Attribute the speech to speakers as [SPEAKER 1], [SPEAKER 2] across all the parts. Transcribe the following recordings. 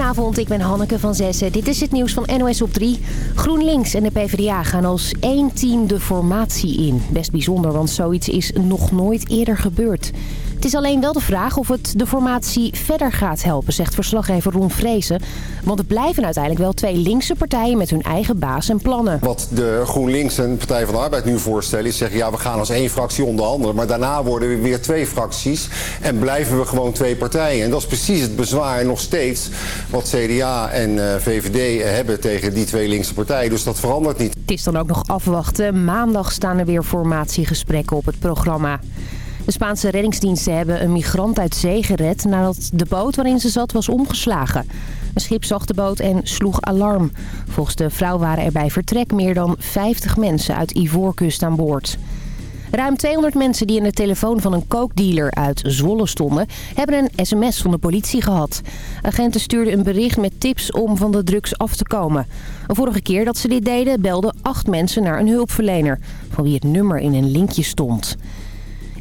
[SPEAKER 1] Goedenavond, ik ben Hanneke van Zessen. Dit is het nieuws van NOS op 3. GroenLinks en de PvdA gaan als één team de formatie in. Best bijzonder, want zoiets is nog nooit eerder gebeurd. Het is alleen wel de vraag of het de formatie verder gaat helpen, zegt verslaggever Ron Vrezen. Want het blijven uiteindelijk wel twee linkse partijen met hun eigen baas en plannen.
[SPEAKER 2] Wat de GroenLinks en Partij van de Arbeid nu voorstellen is zeggen... ja, we gaan als één fractie onderhandelen, maar daarna worden we weer twee fracties... en blijven we gewoon twee partijen. En dat is precies het bezwaar nog steeds wat CDA en uh, VVD hebben tegen die twee linkse partijen. Dus dat verandert niet.
[SPEAKER 1] Het is dan ook nog afwachten. Maandag staan er weer formatiegesprekken op het programma. De Spaanse reddingsdiensten hebben een migrant uit zee gered nadat de boot waarin ze zat was omgeslagen. Een schip zag de boot en sloeg alarm. Volgens de vrouw waren er bij vertrek meer dan 50 mensen uit Ivoorkust aan boord. Ruim 200 mensen die in de telefoon van een kookdealer uit Zwolle stonden... hebben een sms van de politie gehad. Agenten stuurden een bericht met tips om van de drugs af te komen. Een vorige keer dat ze dit deden belden acht mensen naar een hulpverlener... van wie het nummer in een linkje stond.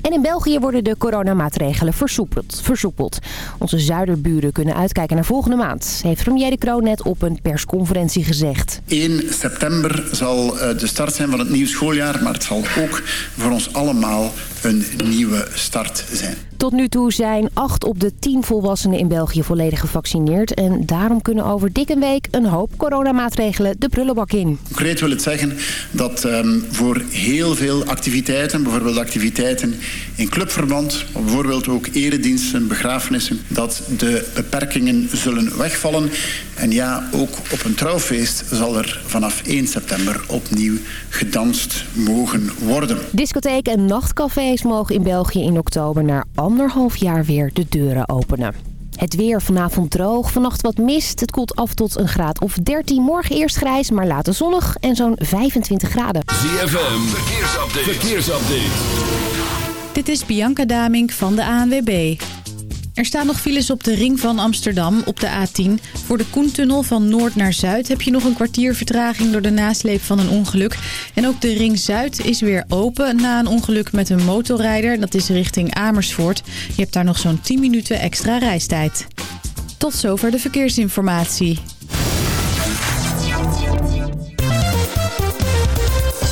[SPEAKER 1] En in België worden de coronamaatregelen versoepeld. versoepeld. Onze zuiderburen kunnen uitkijken naar volgende maand... heeft premier De Kroon net op een persconferentie gezegd.
[SPEAKER 3] 1 september zal eh, de start zijn van het nieuwe schooljaar... maar het zal ook voor ons allemaal een nieuwe start zijn.
[SPEAKER 1] Tot nu toe zijn 8 op de 10 volwassenen in België volledig gevaccineerd. En daarom kunnen over dik een week een hoop coronamaatregelen de prullenbak in.
[SPEAKER 3] Concreet wil het zeggen dat um, voor heel veel activiteiten, bijvoorbeeld activiteiten in clubverband, bijvoorbeeld ook erediensten, begrafenissen, dat de beperkingen zullen wegvallen. En ja, ook op een trouwfeest zal er vanaf 1 september opnieuw gedanst mogen worden.
[SPEAKER 1] Discotheek en nachtcafés mogen in België in oktober naar anderhalf jaar weer de deuren openen. Het weer vanavond droog, vannacht wat mist. Het koelt af tot een graad of 13. Morgen eerst grijs, maar later zonnig en zo'n 25 graden.
[SPEAKER 4] ZFM, verkeersupdate. verkeersupdate.
[SPEAKER 5] Dit is Bianca Damink van de ANWB. Er staan nog files op de ring van Amsterdam op de A10. Voor de Koentunnel van Noord naar Zuid heb je nog een kwartier vertraging door de nasleep van een ongeluk. En ook de ring Zuid is weer open na een ongeluk met een motorrijder. Dat is richting Amersfoort. Je hebt daar nog zo'n 10 minuten extra reistijd. Tot zover de verkeersinformatie.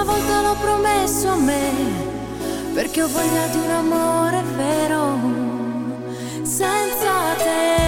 [SPEAKER 6] una volta l'ho promesso a me, perché ho voglia di un amore vero, senza te.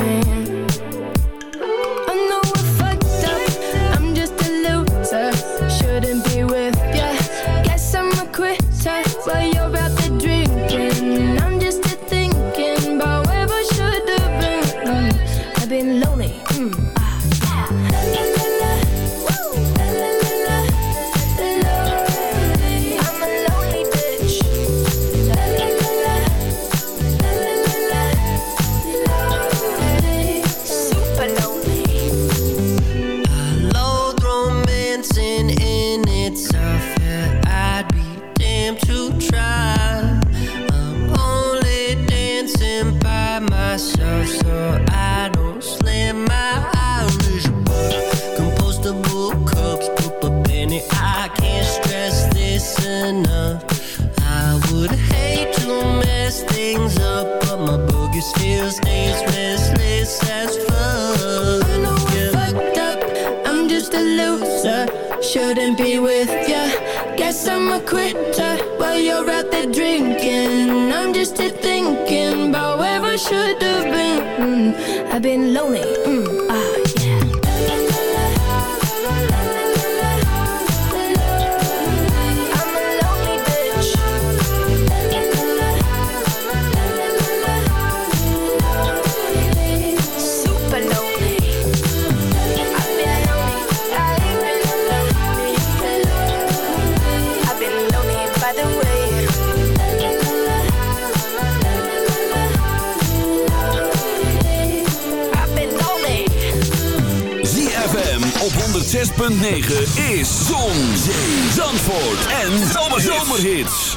[SPEAKER 7] 6.9 is Zon, Zee, Zandvoort en
[SPEAKER 8] zomer-zomerhits.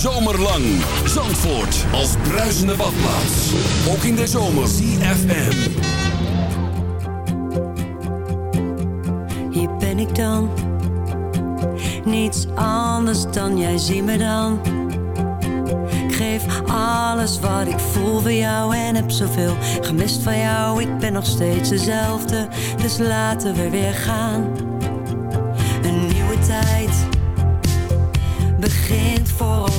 [SPEAKER 8] Hele zomer lang. Zandvoort als bruisende badplaats. Ook in de zomer. CFM.
[SPEAKER 9] Hier ben ik dan. Niets anders dan jij zie me dan. Ik geef alles wat ik voel voor jou en heb zoveel gemist van jou. Ik ben nog steeds dezelfde, dus laten we weer gaan.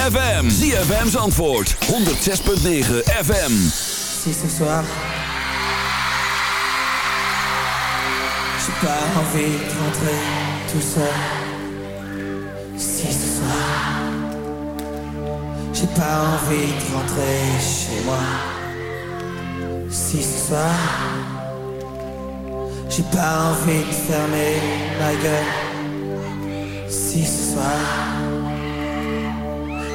[SPEAKER 7] ZFM. ZFM's antwoord. 106.9 FM.
[SPEAKER 10] Si ce soir, j'ai pas envie de rentrer tout seul. Si ce soir, j'ai pas envie de rentrer chez moi. Si ce soir, j'ai pas envie de fermer ma gueule. Si ce soir,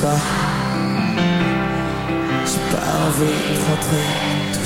[SPEAKER 10] ça. J'ai pas envie de rentrer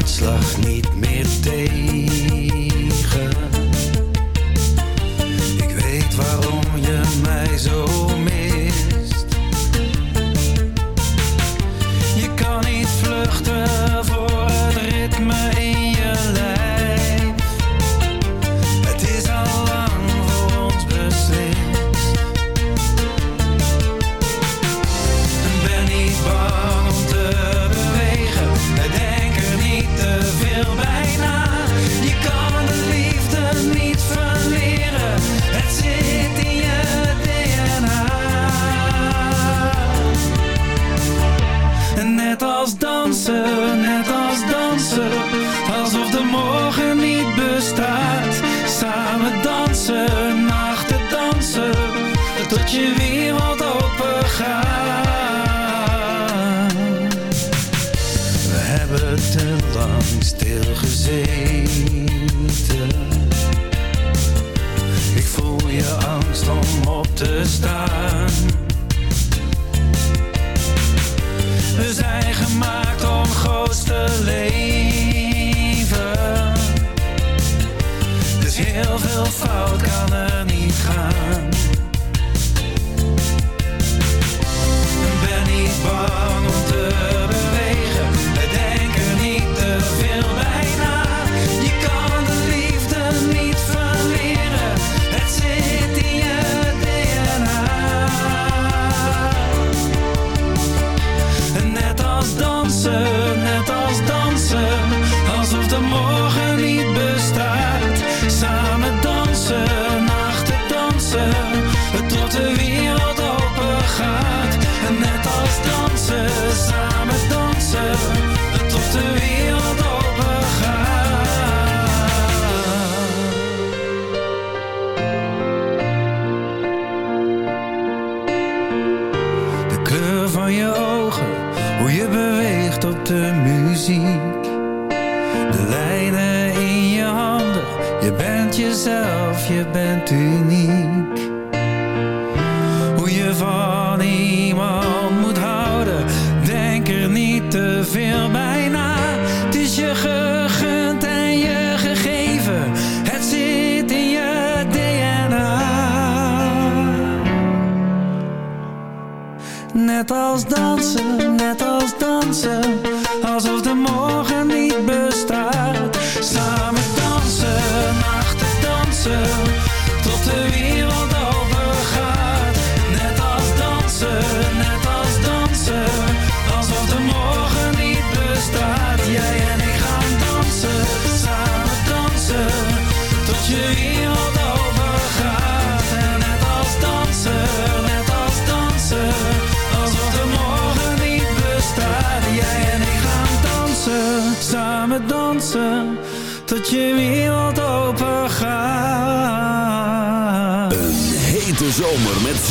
[SPEAKER 11] hartslag niet meer tegen.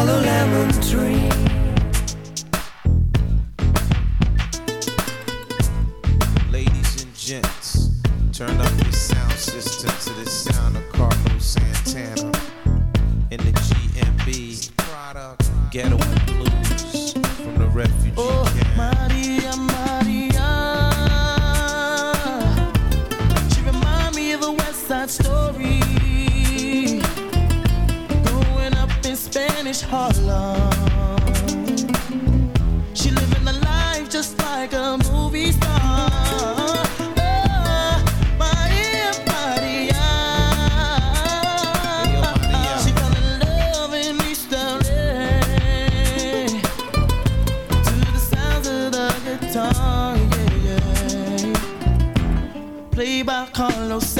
[SPEAKER 12] yellow lemon tree.
[SPEAKER 7] follow.